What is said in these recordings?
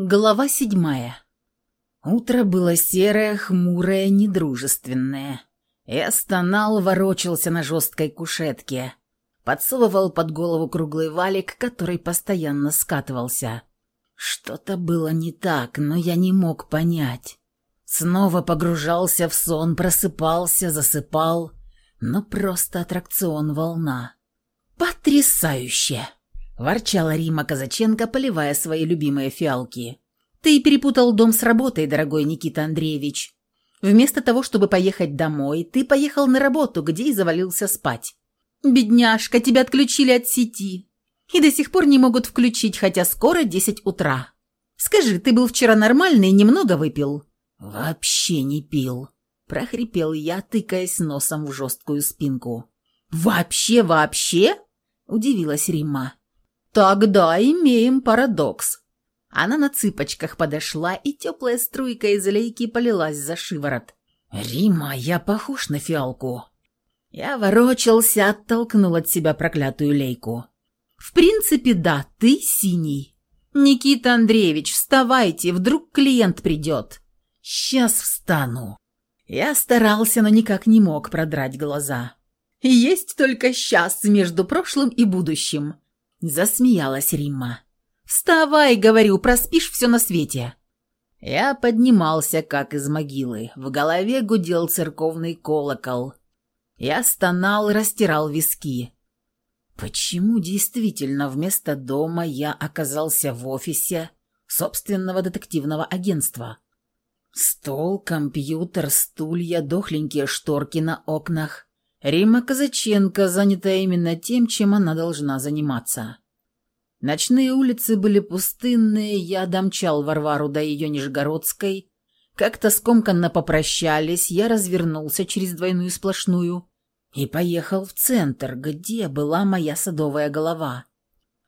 Глава седьмая. Утро было серое, хмурое, недружественное. Я стонал, ворочался на жесткой кушетке. Подсовывал под голову круглый валик, который постоянно скатывался. Что-то было не так, но я не мог понять. Снова погружался в сон, просыпался, засыпал. Но просто аттракцион волна. «Потрясающе!» Ворчала Рима Казаченко, поливая свои любимые фиалки. «Ты перепутал дом с работой, дорогой Никита Андреевич. Вместо того, чтобы поехать домой, ты поехал на работу, где и завалился спать. Бедняжка, тебя отключили от сети. И до сих пор не могут включить, хотя скоро десять утра. Скажи, ты был вчера нормальный и немного выпил?» «Вообще не пил», – прохрипел я, тыкаясь носом в жесткую спинку. «Вообще, вообще?» – удивилась Римма. «Тогда имеем парадокс». Она на цыпочках подошла, и теплая струйка из лейки полилась за шиворот. «Рима, я похож на фиалку». Я ворочался, оттолкнул от себя проклятую лейку. «В принципе, да, ты синий». «Никита Андреевич, вставайте, вдруг клиент придет». «Сейчас встану». Я старался, но никак не мог продрать глаза. «Есть только сейчас между прошлым и будущим. Засмеялась Римма. «Вставай, говорю, проспишь все на свете». Я поднимался, как из могилы. В голове гудел церковный колокол. Я стонал, растирал виски. Почему действительно вместо дома я оказался в офисе собственного детективного агентства? Стол, компьютер, стулья, дохленькие шторки на окнах. Рима Казаченко занята именно тем, чем она должна заниматься. Ночные улицы были пустынные, я домчал Варвару до ее Нижегородской. Как-то скомканно попрощались, я развернулся через двойную сплошную и поехал в центр, где была моя садовая голова.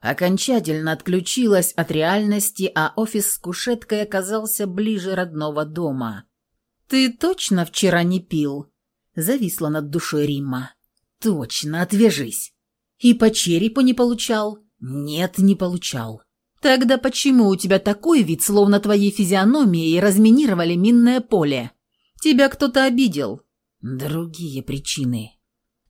Окончательно отключилась от реальности, а офис с кушеткой оказался ближе родного дома. «Ты точно вчера не пил?» Зависла над душой Римма. «Точно, отвяжись!» «И по черепу не получал?» «Нет, не получал». «Тогда почему у тебя такой вид, словно твоей физиономией разминировали минное поле? Тебя кто-то обидел?» «Другие причины».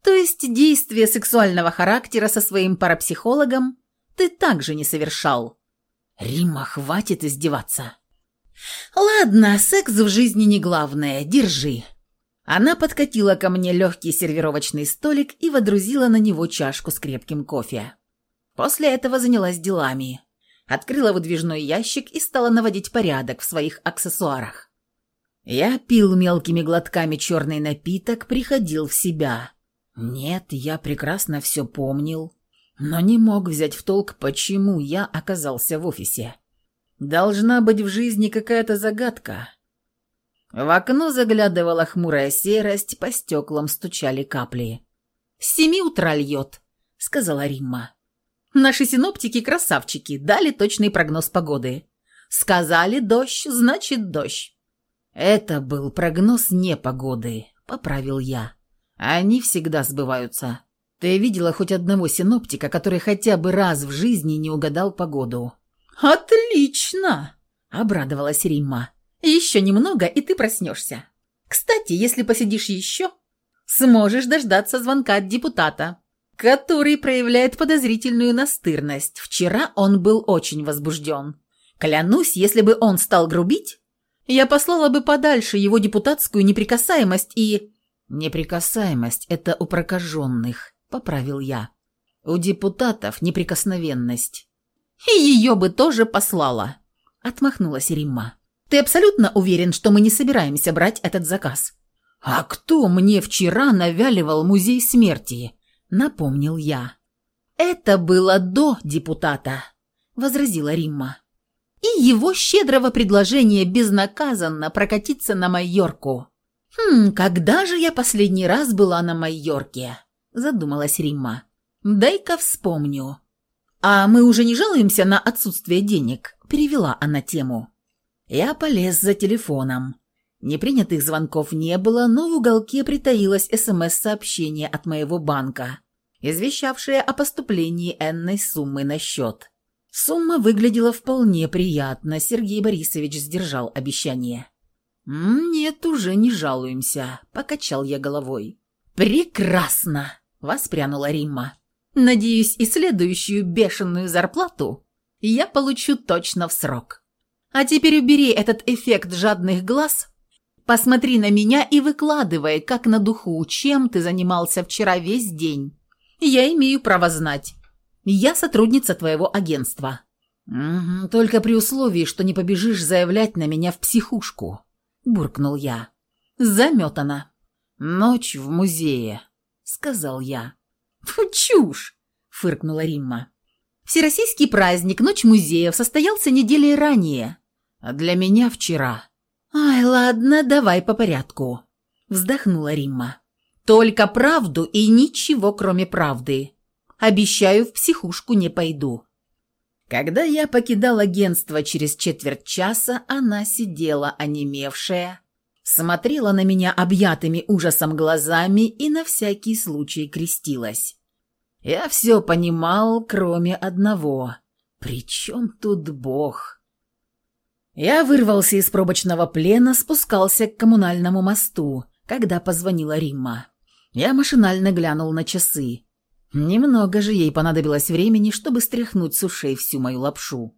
«То есть действия сексуального характера со своим парапсихологом ты также не совершал?» «Римма, хватит издеваться». «Ладно, секс в жизни не главное. Держи». Она подкатила ко мне легкий сервировочный столик и водрузила на него чашку с крепким кофе. После этого занялась делами. Открыла выдвижной ящик и стала наводить порядок в своих аксессуарах. Я пил мелкими глотками черный напиток, приходил в себя. Нет, я прекрасно все помнил, но не мог взять в толк, почему я оказался в офисе. Должна быть в жизни какая-то загадка, в окно заглядывала хмурая серость, по стеклам стучали капли. «С семи утра льет», — сказала Римма. «Наши синоптики-красавчики дали точный прогноз погоды. Сказали дождь, значит дождь». «Это был прогноз непогоды», — поправил я. «Они всегда сбываются. Ты видела хоть одного синоптика, который хотя бы раз в жизни не угадал погоду?» «Отлично!» — обрадовалась Римма. Еще немного, и ты проснешься. Кстати, если посидишь еще, сможешь дождаться звонка от депутата, который проявляет подозрительную настырность. Вчера он был очень возбужден. Клянусь, если бы он стал грубить, я послала бы подальше его депутатскую неприкасаемость и... «Неприкасаемость – это у прокаженных», – поправил я. «У депутатов неприкосновенность». «И ее бы тоже послала», – отмахнулась Римма. Ты абсолютно уверен, что мы не собираемся брать этот заказ?» «А кто мне вчера навяливал музей смерти?» – напомнил я. «Это было до депутата», – возразила Римма. «И его щедрого предложения безнаказанно прокатиться на Майорку». «Хм, когда же я последний раз была на Майорке?» – задумалась Римма. «Дай-ка вспомню». «А мы уже не жалуемся на отсутствие денег?» – перевела она тему. Я полез за телефоном. Непринятых звонков не было, но в уголке притаилось СМС-сообщение от моего банка, извещавшее о поступлении энной суммы на счет. Сумма выглядела вполне приятно, Сергей Борисович сдержал обещание. «Нет, уже не жалуемся», — покачал я головой. «Прекрасно!» — воспрянула Римма. «Надеюсь, и следующую бешеную зарплату я получу точно в срок. А теперь убери этот эффект жадных глаз, посмотри на меня и выкладывай, как на духу, чем ты занимался вчера весь день. Я имею право знать. Я сотрудница твоего агентства». «Угу, «Только при условии, что не побежишь заявлять на меня в психушку», – буркнул я. «Заметана». «Ночь в музее», – сказал я. «Фу, чушь!» – фыркнула Римма. «Всероссийский праздник Ночь музеев состоялся недели ранее. Для меня вчера». «Ай, ладно, давай по порядку», – вздохнула Римма. «Только правду и ничего, кроме правды. Обещаю, в психушку не пойду». Когда я покидал агентство через четверть часа, она сидела онемевшая, смотрела на меня объятыми ужасом глазами и на всякий случай крестилась. Я все понимал, кроме одного. «При чем тут Бог?» Я вырвался из пробочного плена, спускался к коммунальному мосту, когда позвонила Римма. Я машинально глянул на часы. Немного же ей понадобилось времени, чтобы стряхнуть с ушей всю мою лапшу.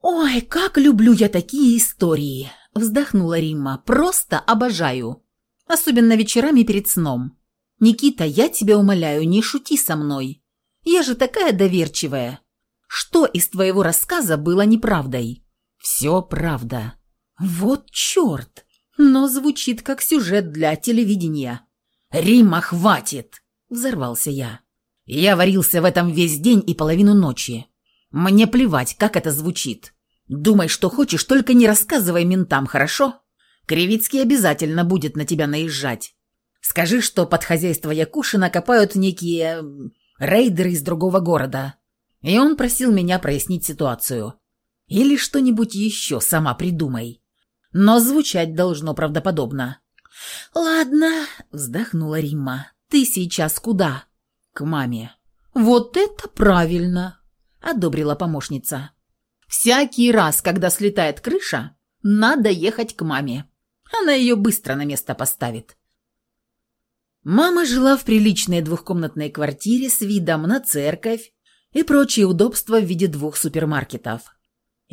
«Ой, как люблю я такие истории!» – вздохнула Римма. «Просто обожаю. Особенно вечерами перед сном. Никита, я тебя умоляю, не шути со мной. Я же такая доверчивая. Что из твоего рассказа было неправдой?» «Все правда». «Вот черт! Но звучит как сюжет для телевидения». «Римма, хватит!» – взорвался я. Я варился в этом весь день и половину ночи. Мне плевать, как это звучит. Думай, что хочешь, только не рассказывай ментам, хорошо? Кривицкий обязательно будет на тебя наезжать. Скажи, что под хозяйство Якушина копают некие рейдеры из другого города. И он просил меня прояснить ситуацию. Или что-нибудь еще сама придумай. Но звучать должно правдоподобно. «Ладно», — вздохнула Римма. «Ты сейчас куда?» «К маме». «Вот это правильно!» – одобрила помощница. «Всякий раз, когда слетает крыша, надо ехать к маме. Она ее быстро на место поставит». Мама жила в приличной двухкомнатной квартире с видом на церковь и прочие удобства в виде двух супермаркетов.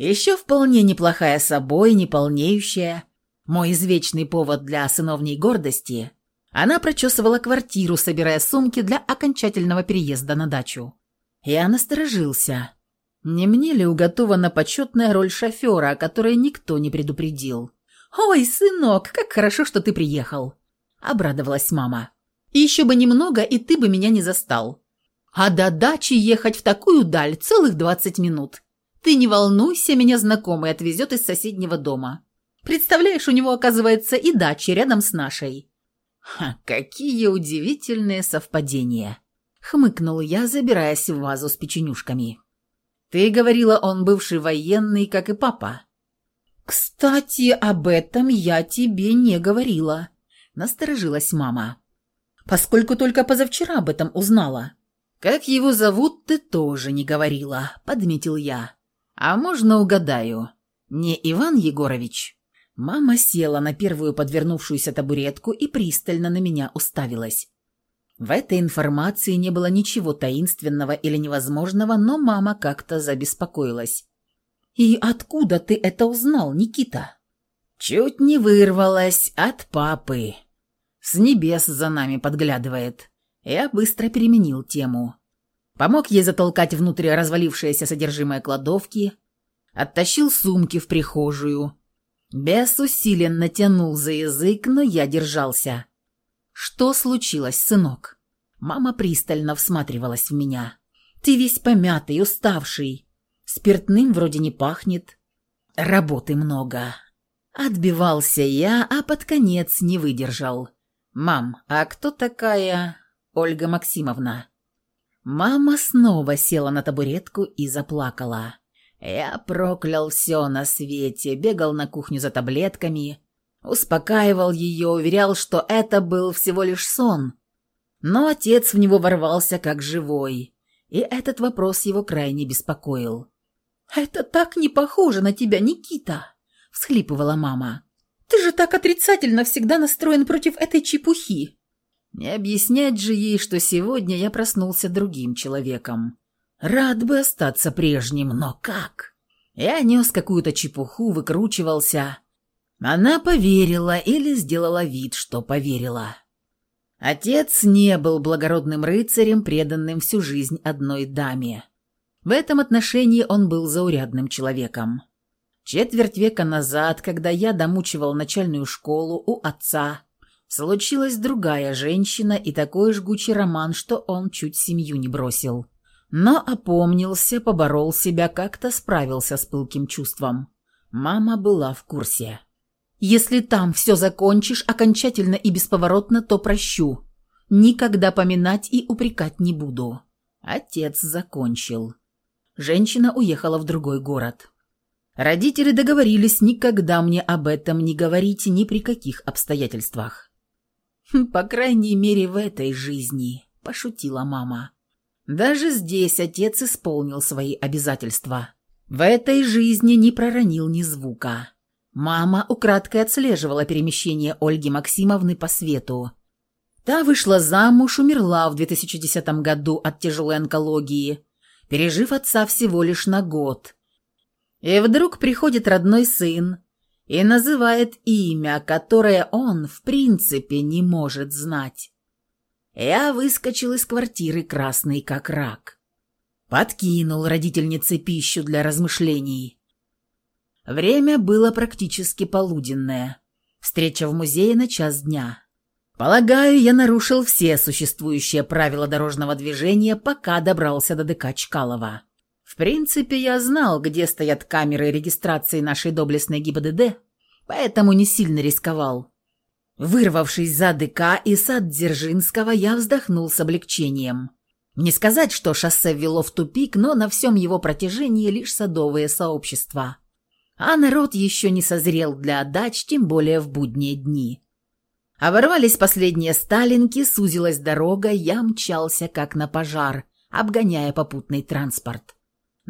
Еще вполне неплохая собой, не полнеющая. Мой извечный повод для сыновней гордости – она прочесывала квартиру, собирая сумки для окончательного переезда на дачу. Я насторожился. Не мне ли уготована почетная роль шофера, о которой никто не предупредил? «Ой, сынок, как хорошо, что ты приехал!» – обрадовалась мама. «Еще бы немного, и ты бы меня не застал. А до дачи ехать в такую даль целых двадцать минут. Ты не волнуйся, меня знакомый отвезет из соседнего дома. Представляешь, у него, оказывается, и дача рядом с нашей. «Ха, какие удивительные совпадения!» — хмыкнул я, забираясь в вазу с печенюшками. «Ты говорила, он бывший военный, как и папа». «Кстати, об этом я тебе не говорила», — насторожилась мама. «Поскольку только позавчера об этом узнала». «Как его зовут, ты тоже не говорила», — подметил я. «А можно угадаю? Не Иван Егорович?» Мама села на первую подвернувшуюся табуретку и пристально на меня уставилась. В этой информации не было ничего таинственного или невозможного, но мама как-то забеспокоилась. «И откуда ты это узнал, Никита?» «Чуть не вырвалась от папы. С небес за нами подглядывает». Я быстро переменил тему. Помог ей затолкать внутрь развалившееся содержимое кладовки, оттащил сумки в прихожую, Бес усиленно тянул за язык, но я держался. «Что случилось, сынок?» Мама пристально всматривалась в меня. «Ты весь помятый, уставший. Спиртным вроде не пахнет. Работы много». Отбивался я, а под конец не выдержал. «Мам, а кто такая Ольга Максимовна?» Мама снова села на табуретку и заплакала. Я проклял все на свете, бегал на кухню за таблетками, успокаивал ее, уверял, что это был всего лишь сон. Но отец в него ворвался как живой, и этот вопрос его крайне беспокоил. «Это так не похоже на тебя, Никита!» – всхлипывала мама. «Ты же так отрицательно всегда настроен против этой чепухи!» Не объяснять же ей, что сегодня я проснулся другим человеком. Рад бы остаться прежним, но как? Я нес какую-то чепуху, выкручивался. Она поверила или сделала вид, что поверила. Отец не был благородным рыцарем, преданным всю жизнь одной даме. В этом отношении он был заурядным человеком. Четверть века назад, когда я домучивал начальную школу у отца, случилась другая женщина и такой жгучий роман, что он чуть семью не бросил. Но опомнился, поборол себя, как-то справился с пылким чувством. Мама была в курсе. «Если там все закончишь окончательно и бесповоротно, то прощу. Никогда поминать и упрекать не буду». Отец закончил. Женщина уехала в другой город. Родители договорились никогда мне об этом не говорить ни при каких обстоятельствах. «Хм, «По крайней мере, в этой жизни», – пошутила мама. Даже здесь отец исполнил свои обязательства. В этой жизни не проронил ни звука. Мама украдкой отслеживала перемещение Ольги Максимовны по свету. Та вышла замуж, умерла в 2010 году от тяжелой онкологии, пережив отца всего лишь на год. И вдруг приходит родной сын и называет имя, которое он, в принципе, не может знать. Я выскочил из квартиры красный как рак. Подкинул родительнице пищу для размышлений. Время было практически полуденное. Встреча в музее на час дня. Полагаю, я нарушил все существующие правила дорожного движения, пока добрался до ДК Чкалова. В принципе, я знал, где стоят камеры регистрации нашей доблестной ГИБДД, поэтому не сильно рисковал. Вырвавшись за ДК и сад Дзержинского, я вздохнул с облегчением. Не сказать, что шоссе вело в тупик, но на всем его протяжении лишь садовые сообщества. А народ еще не созрел для отдач, тем более в будние дни. Оборвались последние сталинки, сузилась дорога, я мчался как на пожар, обгоняя попутный транспорт.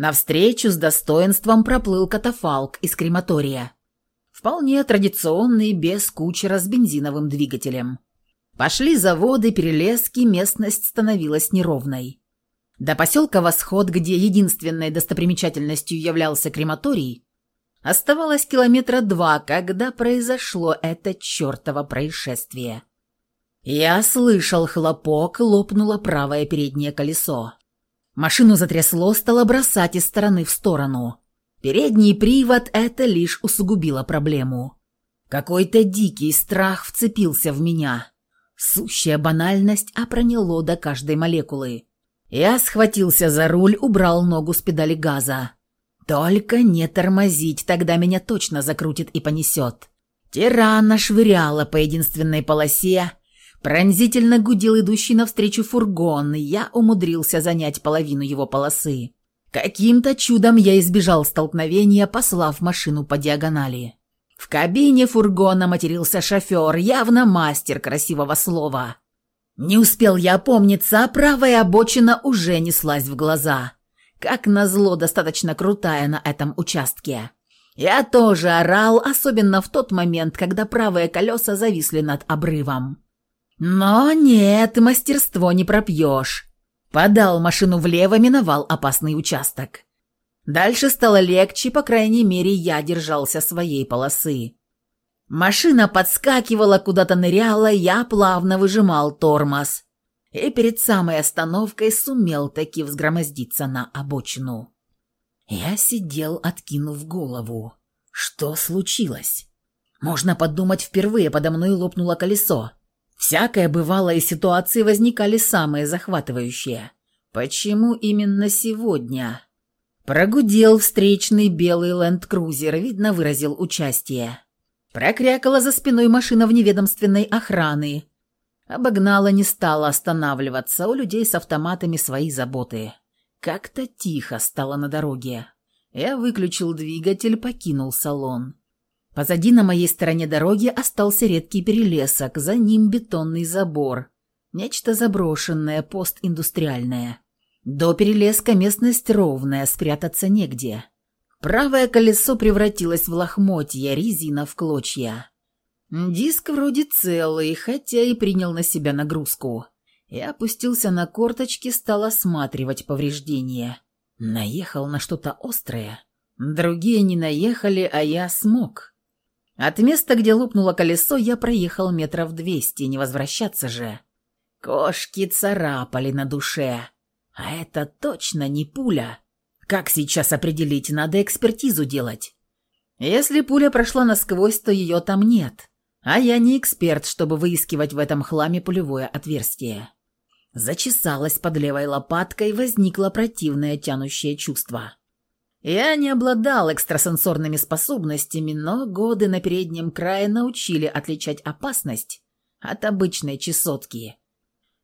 Навстречу с достоинством проплыл катафалк из крематория. Вполне традиционный, без кучера с бензиновым двигателем. Пошли заводы, перелески, местность становилась неровной. До поселка Восход, где единственной достопримечательностью являлся крематорий, Оставалось километра два, когда произошло это чертово происшествие. Я слышал хлопок, лопнуло правое переднее колесо. Машину затрясло, стало бросать из стороны в сторону. Передний привод это лишь усугубило проблему. Какой-то дикий страх вцепился в меня. Сущая банальность, а проняло до каждой молекулы. Я схватился за руль, убрал ногу с педали газа. Только не тормозить, тогда меня точно закрутит и понесет. Тирана швыряла по единственной полосе, пронзительно гудел идущий навстречу фургон, я умудрился занять половину его полосы. Каким-то чудом я избежал столкновения, послав машину по диагонали. В кабине фургона матерился шофер, явно мастер красивого слова. Не успел я опомниться, а правая обочина уже неслась в глаза. Как назло, достаточно крутая на этом участке. Я тоже орал, особенно в тот момент, когда правые колеса зависли над обрывом. Но нет, мастерство не пропьешь. Подал машину влево, миновал опасный участок. Дальше стало легче, по крайней мере, я держался своей полосы. Машина подскакивала, куда-то ныряла, я плавно выжимал тормоз и перед самой остановкой сумел таки взгромоздиться на обочину. Я сидел, откинув голову. Что случилось? Можно подумать, впервые подо мной лопнуло колесо. Всякое бывало, и ситуации возникали самые захватывающие. Почему именно сегодня? Прогудел встречный белый ленд-крузер, видно, выразил участие. Прокрякала за спиной машина вневедомственной охраны, Обогнала, не стала останавливаться, у людей с автоматами свои заботы. Как-то тихо стало на дороге. Я выключил двигатель, покинул салон. Позади на моей стороне дороги остался редкий перелесок, за ним бетонный забор. Нечто заброшенное, постиндустриальное. До перелеска местность ровная, спрятаться негде. Правое колесо превратилось в лохмотья, резина в клочья. Диск вроде целый, хотя и принял на себя нагрузку. Я опустился на корточки, стал осматривать повреждения. Наехал на что-то острое. Другие не наехали, а я смог. От места, где лопнуло колесо, я проехал метров двести, не возвращаться же. Кошки царапали на душе. А это точно не пуля. Как сейчас определить, надо экспертизу делать. Если пуля прошла насквозь, то ее там нет. А я не эксперт, чтобы выискивать в этом хламе пулевое отверстие. Зачесалась под левой лопаткой, возникло противное тянущее чувство. Я не обладал экстрасенсорными способностями, но годы на переднем крае научили отличать опасность от обычной чесотки.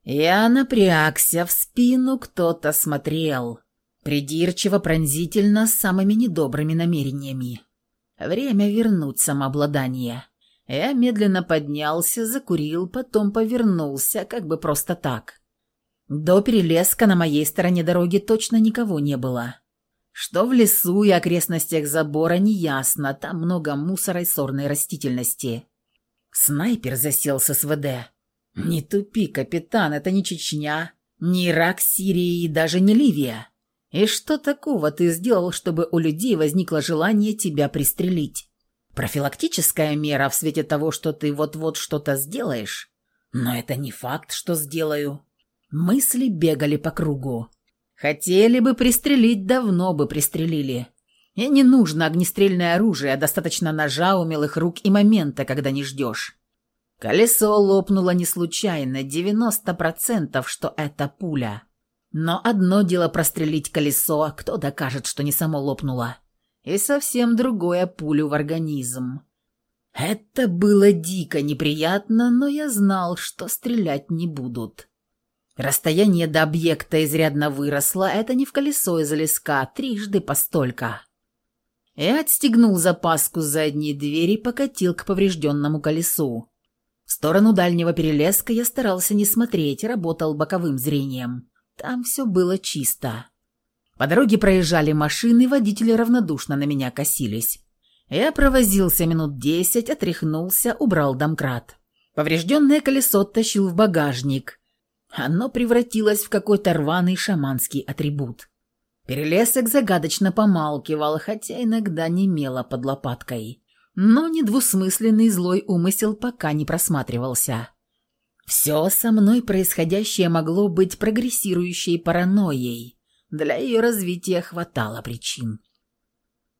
Я напрягся, в спину кто-то смотрел. Придирчиво, пронзительно, с самыми недобрыми намерениями. Время вернуть самообладание. Я медленно поднялся, закурил, потом повернулся, как бы просто так. До перелеска на моей стороне дороги точно никого не было. Что в лесу и окрестностях забора неясно, там много мусора и сорной растительности. Снайпер засел с СВД. Не тупи, капитан, это не Чечня, не Ирак, Сирия и даже не Ливия. И что такого ты сделал, чтобы у людей возникло желание тебя пристрелить? Профилактическая мера в свете того, что ты вот-вот что-то сделаешь? Но это не факт, что сделаю. Мысли бегали по кругу. Хотели бы пристрелить, давно бы пристрелили. И не нужно огнестрельное оружие, а достаточно ножа, умелых рук и момента, когда не ждешь. Колесо лопнуло не случайно, 90% что это пуля. Но одно дело прострелить колесо, а кто докажет, что не само лопнуло? И совсем другое пулю в организм. Это было дико неприятно, но я знал, что стрелять не будут. Расстояние до объекта изрядно выросло, это не в колесо из леска, трижды постолько. Я отстегнул запаску задней двери и покатил к поврежденному колесу. В сторону дальнего перелеска я старался не смотреть, работал боковым зрением. Там все было чисто. По дороге проезжали машины, водители равнодушно на меня косились. Я провозился минут десять, отряхнулся, убрал домкрат. Поврежденное колесо тащил в багажник. Оно превратилось в какой-то рваный шаманский атрибут. Перелесок загадочно помалкивал, хотя иногда немело под лопаткой. Но недвусмысленный злой умысел пока не просматривался. Все со мной происходящее могло быть прогрессирующей паранойей. Для ее развития хватало причин.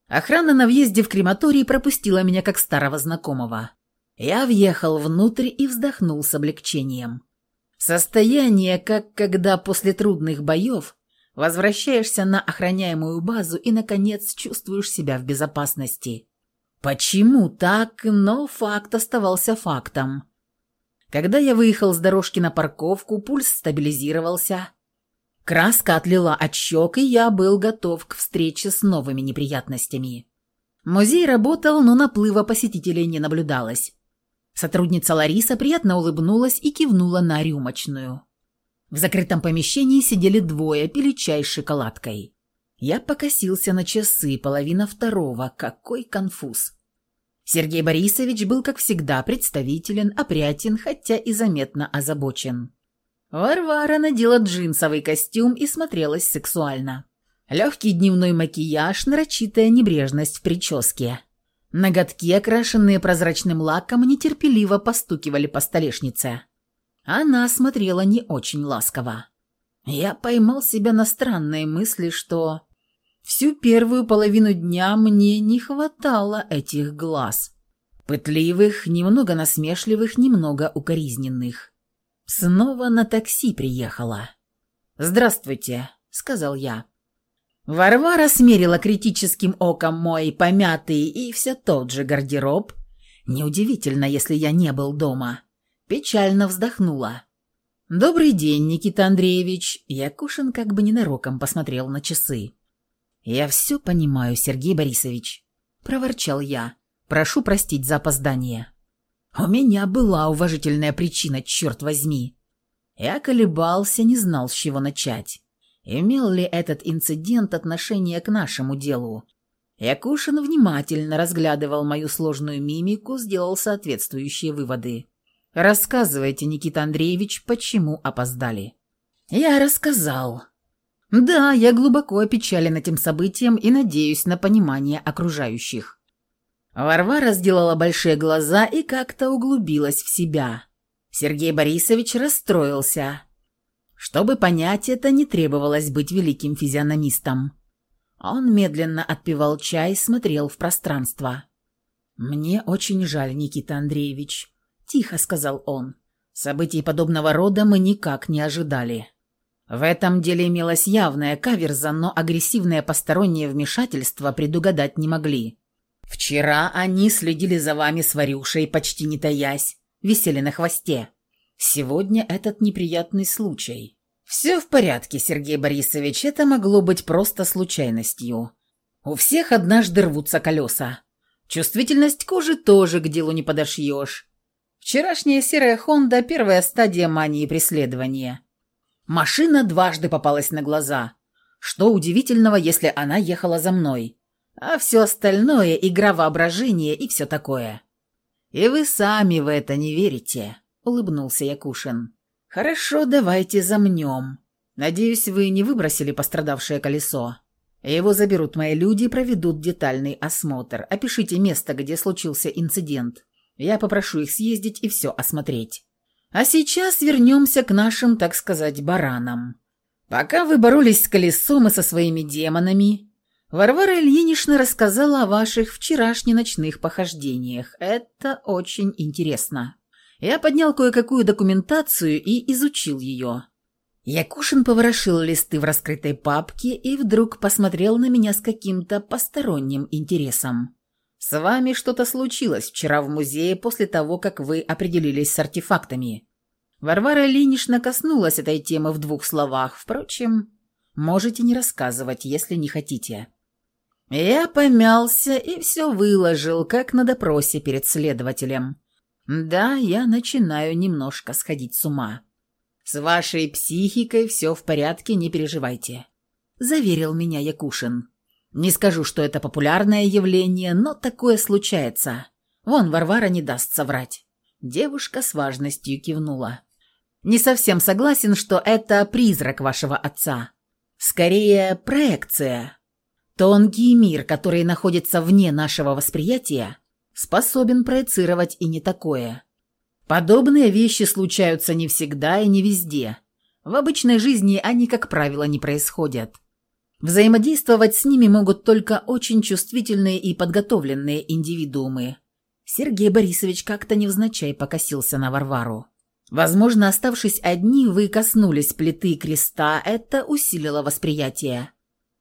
Охрана на въезде в крематорий пропустила меня как старого знакомого. Я въехал внутрь и вздохнул с облегчением. Состояние, как когда после трудных боев возвращаешься на охраняемую базу и, наконец, чувствуешь себя в безопасности. Почему так, но факт оставался фактом. Когда я выехал с дорожки на парковку, пульс стабилизировался. Краска отлила от щек, и я был готов к встрече с новыми неприятностями. Музей работал, но наплыва посетителей не наблюдалось. Сотрудница Лариса приятно улыбнулась и кивнула на рюмочную. В закрытом помещении сидели двое, пили чай с шоколадкой. Я покосился на часы, половина второго. Какой конфуз. Сергей Борисович был, как всегда, представителен, опрятен, хотя и заметно озабочен. Варвара надела джинсовый костюм и смотрелась сексуально. Легкий дневной макияж, нарочитая небрежность в прическе. Ноготки, окрашенные прозрачным лаком, нетерпеливо постукивали по столешнице. Она смотрела не очень ласково. Я поймал себя на странной мысли, что всю первую половину дня мне не хватало этих глаз. Пытливых, немного насмешливых, немного укоризненных. Снова на такси приехала. «Здравствуйте», — сказал я. Варвара смерила критическим оком мой помятый и все тот же гардероб. Неудивительно, если я не был дома. Печально вздохнула. «Добрый день, Никита Андреевич!» Якушин как бы ненароком посмотрел на часы. «Я все понимаю, Сергей Борисович», — проворчал я. «Прошу простить за опоздание». «У меня была уважительная причина, черт возьми». Я колебался, не знал, с чего начать. Имел ли этот инцидент отношение к нашему делу? Якушин внимательно разглядывал мою сложную мимику, сделал соответствующие выводы. «Рассказывайте, Никита Андреевич, почему опоздали?» «Я рассказал», да, я глубоко опечален этим событием и надеюсь на понимание окружающих. Варвара сделала большие глаза и как-то углубилась в себя. Сергей Борисович расстроился. Чтобы понять это, не требовалось быть великим физиономистом. Он медленно отпивал чай, смотрел в пространство. «Мне очень жаль, Никита Андреевич», — тихо сказал он. «Событий подобного рода мы никак не ожидали». В этом деле имелась явная каверза, но агрессивное постороннее вмешательство предугадать не могли. Вчера они следили за вами с Варюшей, почти не таясь, висели на хвосте. Сегодня этот неприятный случай. Все в порядке, Сергей Борисович, это могло быть просто случайностью. У всех однажды рвутся колеса. Чувствительность кожи тоже к делу не подошьешь. Вчерашняя серая «Хонда» – первая стадия мании преследования – Машина дважды попалась на глаза. Что удивительного, если она ехала за мной. А все остальное – игра воображения и все такое. «И вы сами в это не верите», – улыбнулся Якушин. «Хорошо, давайте замнем. Надеюсь, вы не выбросили пострадавшее колесо. Его заберут мои люди и проведут детальный осмотр. Опишите место, где случился инцидент. Я попрошу их съездить и все осмотреть. А сейчас вернемся к нашим, так сказать, баранам. Пока вы боролись с колесом и со своими демонами, Варвара Ильинична рассказала о ваших вчерашних ночных похождениях. Это очень интересно. Я поднял кое-какую документацию и изучил ее. Якушин поворошил листы в раскрытой папке и вдруг посмотрел на меня с каким-то посторонним интересом. «С вами что-то случилось вчера в музее после того, как вы определились с артефактами». Варвара Ильинична коснулась этой темы в двух словах. Впрочем, можете не рассказывать, если не хотите. Я помялся и все выложил, как на допросе перед следователем. Да, я начинаю немножко сходить с ума. С вашей психикой все в порядке, не переживайте. Заверил меня Якушин. Не скажу, что это популярное явление, но такое случается. Вон, Варвара не даст соврать. Девушка с важностью кивнула. Не совсем согласен, что это призрак вашего отца. Скорее, проекция. Тонкий мир, который находится вне нашего восприятия, способен проецировать и не такое. Подобные вещи случаются не всегда и не везде. В обычной жизни они, как правило, не происходят. Взаимодействовать с ними могут только очень чувствительные и подготовленные индивидуумы. Сергей Борисович как-то невзначай покосился на Варвару. Возможно, оставшись одни, вы коснулись плиты креста, это усилило восприятие.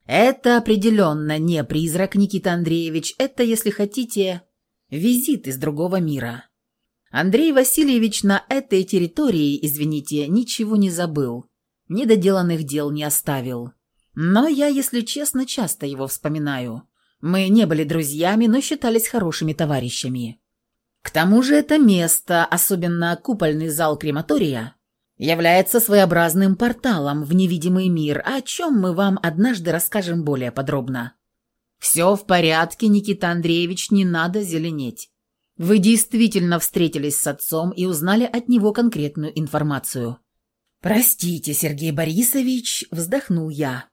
Это определенно не призрак, Никита Андреевич, это, если хотите, визит из другого мира. Андрей Васильевич на этой территории, извините, ничего не забыл, недоделанных дел не оставил. Но я, если честно, часто его вспоминаю. Мы не были друзьями, но считались хорошими товарищами. К тому же это место, особенно купольный зал крематория, является своеобразным порталом в невидимый мир, о чем мы вам однажды расскажем более подробно. Все в порядке, Никита Андреевич, не надо зеленеть. Вы действительно встретились с отцом и узнали от него конкретную информацию. «Простите, Сергей Борисович», — вздохнул я.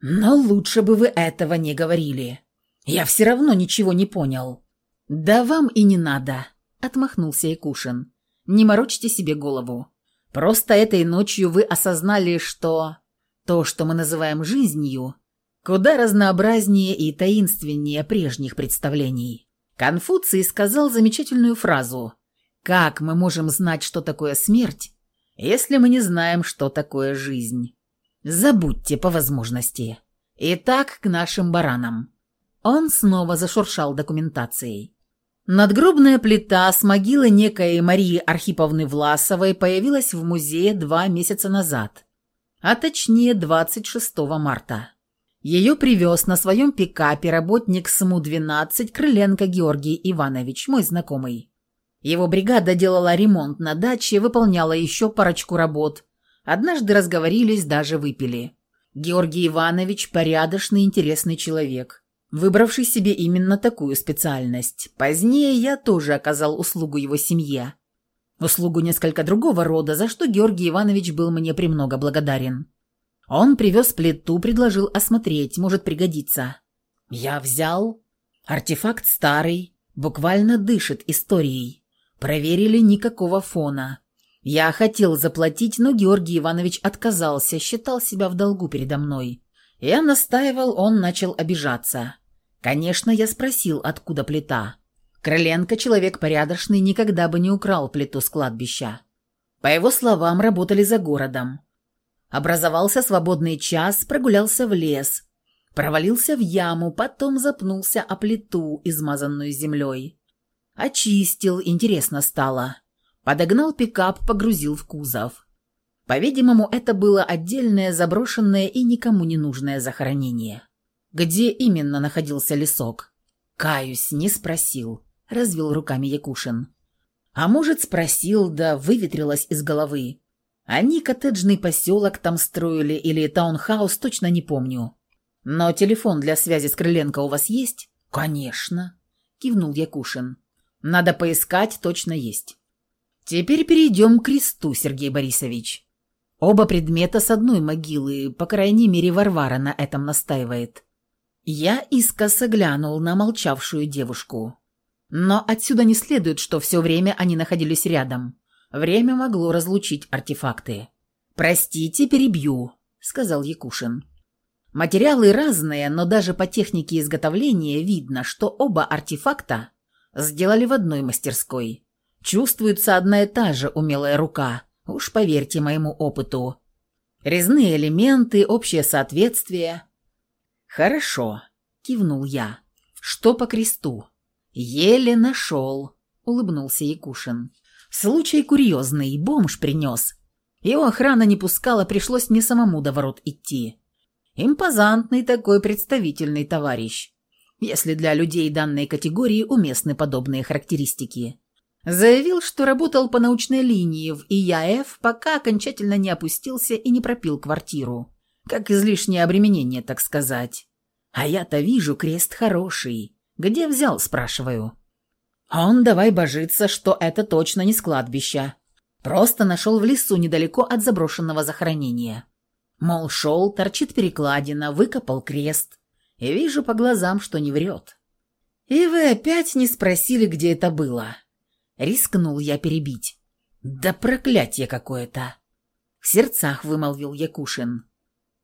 «Но лучше бы вы этого не говорили. Я все равно ничего не понял». «Да вам и не надо», — отмахнулся Якушин. «Не морочьте себе голову. Просто этой ночью вы осознали, что то, что мы называем жизнью, куда разнообразнее и таинственнее прежних представлений». Конфуций сказал замечательную фразу «Как мы можем знать, что такое смерть, если мы не знаем, что такое жизнь?» Забудьте по возможности. Итак, к нашим баранам. Он снова зашуршал документацией. Надгробная плита с могилы некой Марии Архиповны Власовой появилась в музее два месяца назад, а точнее 26 марта. Ее привез на своем пикапе работник СМУ-12 Крыленко Георгий Иванович, мой знакомый. Его бригада делала ремонт на даче, выполняла еще парочку работ – Однажды разговорились, даже выпили. Георгий Иванович – порядочный, интересный человек. выбравший себе именно такую специальность. Позднее я тоже оказал услугу его семье. Услугу несколько другого рода, за что Георгий Иванович был мне премного благодарен. Он привез плиту, предложил осмотреть, может пригодиться. Я взял. Артефакт старый, буквально дышит историей. Проверили никакого фона. Я хотел заплатить, но Георгий Иванович отказался, считал себя в долгу передо мной. Я настаивал, он начал обижаться. Конечно, я спросил, откуда плита. Крыленко, человек порядочный, никогда бы не украл плиту с кладбища. По его словам, работали за городом. Образовался свободный час, прогулялся в лес. Провалился в яму, потом запнулся о плиту, измазанную землей. Очистил, интересно стало. Подогнал пикап, погрузил в кузов. По-видимому, это было отдельное заброшенное и никому не нужное захоронение. Где именно находился лесок? Каюсь, не спросил, развел руками Якушин. А может, спросил, да выветрилось из головы. Они коттеджный поселок там строили или таунхаус, точно не помню. Но телефон для связи с Крыленко у вас есть? Конечно, кивнул Якушин. Надо поискать, точно есть. Теперь перейдем к кресту, Сергей Борисович. Оба предмета с одной могилы, по крайней мере, Варвара на этом настаивает. Я искоса глянул на молчавшую девушку. Но отсюда не следует, что все время они находились рядом. Время могло разлучить артефакты. «Простите, перебью», — сказал Якушин. Материалы разные, но даже по технике изготовления видно, что оба артефакта сделали в одной мастерской. Чувствуется одна и та же умелая рука, уж поверьте моему опыту. Резные элементы, общее соответствие. «Хорошо», — кивнул я. «Что по кресту?» «Еле нашел», — улыбнулся Якушин. «Случай курьезный, бомж принес. Его охрана не пускала, пришлось мне самому до ворот идти. Импозантный такой представительный товарищ, если для людей данной категории уместны подобные характеристики. Заявил, что работал по научной линии в ИЯФ, пока окончательно не опустился и не пропил квартиру. Как излишнее обременение, так сказать. А я-то вижу, крест хороший. Где взял, спрашиваю. Он давай божится, что это точно не с кладбища. Просто нашел в лесу недалеко от заброшенного захоронения. Мол, шел, торчит перекладина, выкопал крест. И вижу по глазам, что не врет. И вы опять не спросили, где это было. Рискнул я перебить. Да проклятие какое-то. В сердцах вымолвил Якушин.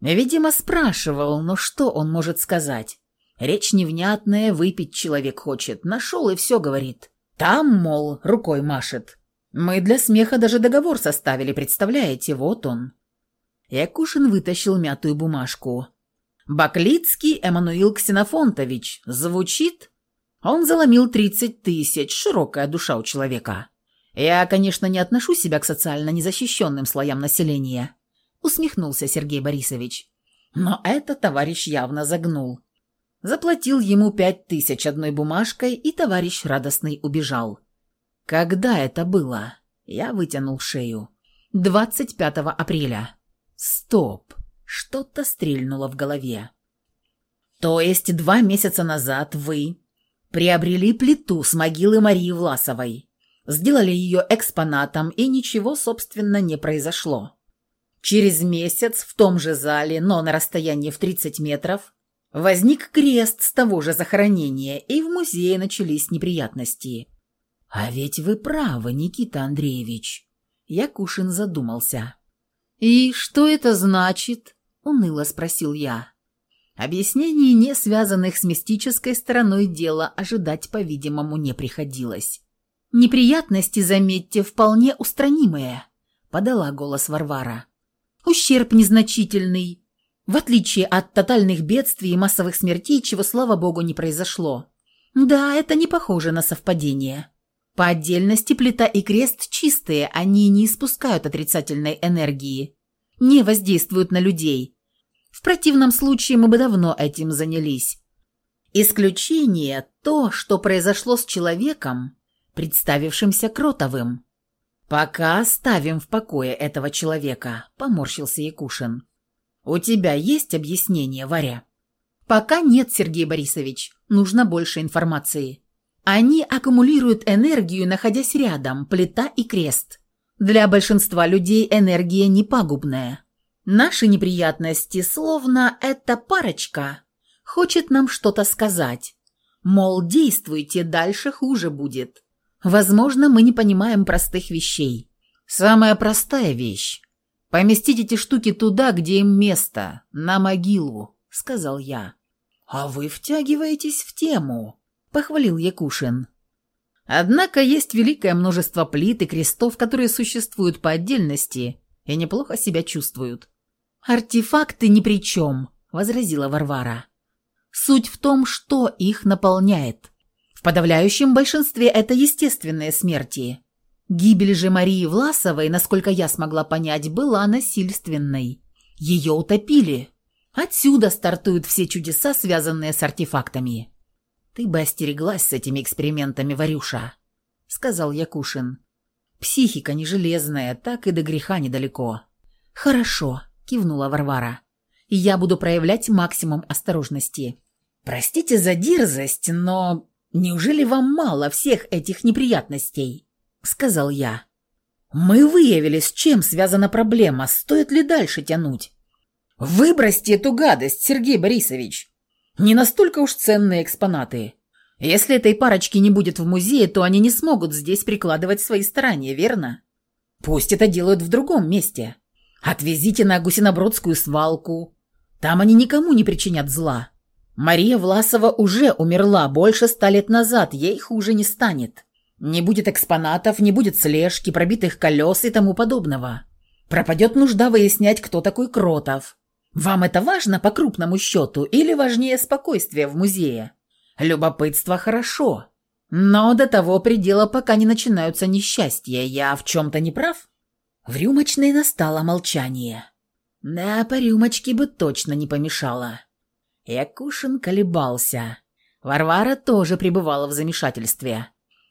Видимо, спрашивал, но что он может сказать? Речь невнятная, выпить человек хочет. Нашел и все говорит. Там, мол, рукой машет. Мы для смеха даже договор составили, представляете, вот он. Якушин вытащил мятую бумажку. «Баклицкий Эммануил Ксенофонтович. Звучит?» Он заломил тридцать тысяч, широкая душа у человека. Я, конечно, не отношу себя к социально незащищенным слоям населения усмехнулся Сергей Борисович. Но этот товарищ явно загнул. Заплатил ему пять тысяч одной бумажкой, и товарищ радостный убежал. Когда это было? Я вытянул шею. 25 апреля. Стоп. Что-то стрельнуло в голове. То есть два месяца назад вы приобрели плиту с могилы Марии Власовой, сделали ее экспонатом, и ничего, собственно, не произошло. Через месяц в том же зале, но на расстоянии в 30 метров, возник крест с того же захоронения, и в музее начались неприятности. «А ведь вы правы, Никита Андреевич», — Якушин задумался. «И что это значит?» — уныло спросил я. Объяснений, не связанных с мистической стороной дела, ожидать, по-видимому, не приходилось. «Неприятности, заметьте, вполне устранимые», — подала голос Варвара. Ущерб незначительный, в отличие от тотальных бедствий и массовых смертей, чего, слава богу, не произошло. Да, это не похоже на совпадение. По отдельности плита и крест чистые, они не испускают отрицательной энергии, не воздействуют на людей. В противном случае мы бы давно этим занялись. Исключение – то, что произошло с человеком, представившимся Кротовым. «Пока оставим в покое этого человека», — поморщился Якушин. «У тебя есть объяснение, Варя?» Пока нет, Сергей Борисович. Нужно больше информации. Они аккумулируют энергию, находясь рядом, плита и крест. Для большинства людей энергия не пагубная. Наши неприятности, словно эта парочка, хочет нам что-то сказать. Мол, действуйте, дальше хуже будет. Возможно, мы не понимаем простых вещей. Самая простая вещь. Поместить эти штуки туда, где им место, на могилу, сказал я. «А вы втягиваетесь в тему», — похвалил Якушин. «Однако есть великое множество плит и крестов, которые существуют по отдельности и неплохо себя чувствуют». «Артефакты ни при чем», — возразила Варвара. «Суть в том, что их наполняет. В подавляющем большинстве это естественные смерти. Гибель же Марии Власовой, насколько я смогла понять, была насильственной. Ее утопили, Отсюда стартуют все чудеса, связанные с артефактами. Ты бы остереглась с этими экспериментами, Варюша, сказал Якушин. Психика не железная, так и до греха недалеко. Хорошо, кивнула Варвара. Я буду проявлять максимум осторожности. Простите за дерзость, но неужели вам мало всех этих неприятностей? Сказал я. Мы выявили, с чем связана проблема, стоит ли дальше тянуть. Выбросьте эту гадость, Сергей Борисович. Не настолько уж ценные экспонаты. Если этой парочки не будет в музее, то они не смогут здесь прикладывать свои старания, верно? Пусть это делают в другом месте. Отвезите на Гусинобродскую свалку. Там они никому не причинят зла. Мария Власова уже умерла больше ста лет назад, ей хуже не станет. Не будет экспонатов, не будет слежки, пробитых колес и тому подобного. Пропадет нужда выяснять, кто такой Кротов. Вам это важно по крупному счету или важнее спокойствие в музее? Любопытство хорошо, но до того предела, пока не начинаются несчастья, я в чем-то не прав?» В рюмочной настало молчание. Да, по рюмочке бы точно не помешало. Якушин колебался. Варвара тоже пребывала в замешательстве.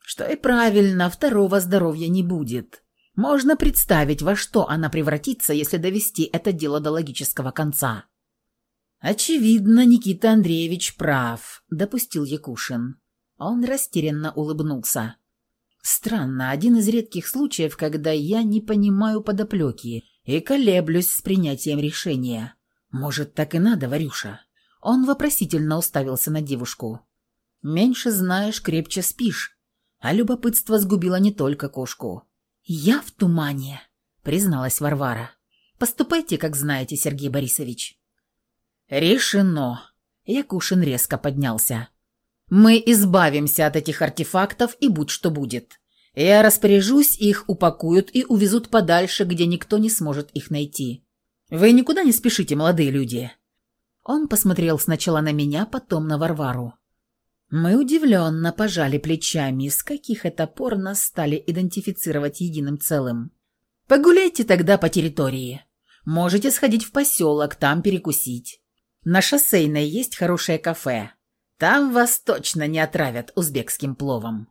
Что и правильно, второго здоровья не будет. Можно представить, во что она превратится, если довести это дело до логического конца. «Очевидно, Никита Андреевич прав», — допустил Якушин. Он растерянно улыбнулся. «Странно, один из редких случаев, когда я не понимаю подоплеки и колеблюсь с принятием решения. Может, так и надо, Варюша?» Он вопросительно уставился на девушку. «Меньше знаешь, крепче спишь». А любопытство сгубило не только кошку. «Я в тумане», — призналась Варвара. «Поступайте, как знаете, Сергей Борисович». «Решено», — Якушин резко поднялся. «Мы избавимся от этих артефактов и будь что будет. Я распоряжусь, их упакуют и увезут подальше, где никто не сможет их найти. Вы никуда не спешите, молодые люди». Он посмотрел сначала на меня, потом на Варвару. Мы удивленно пожали плечами, с каких это пор нас стали идентифицировать единым целым. «Погуляйте тогда по территории. Можете сходить в поселок, там перекусить. На шоссейной есть хорошее кафе. Там вас точно не отравят узбекским пловом».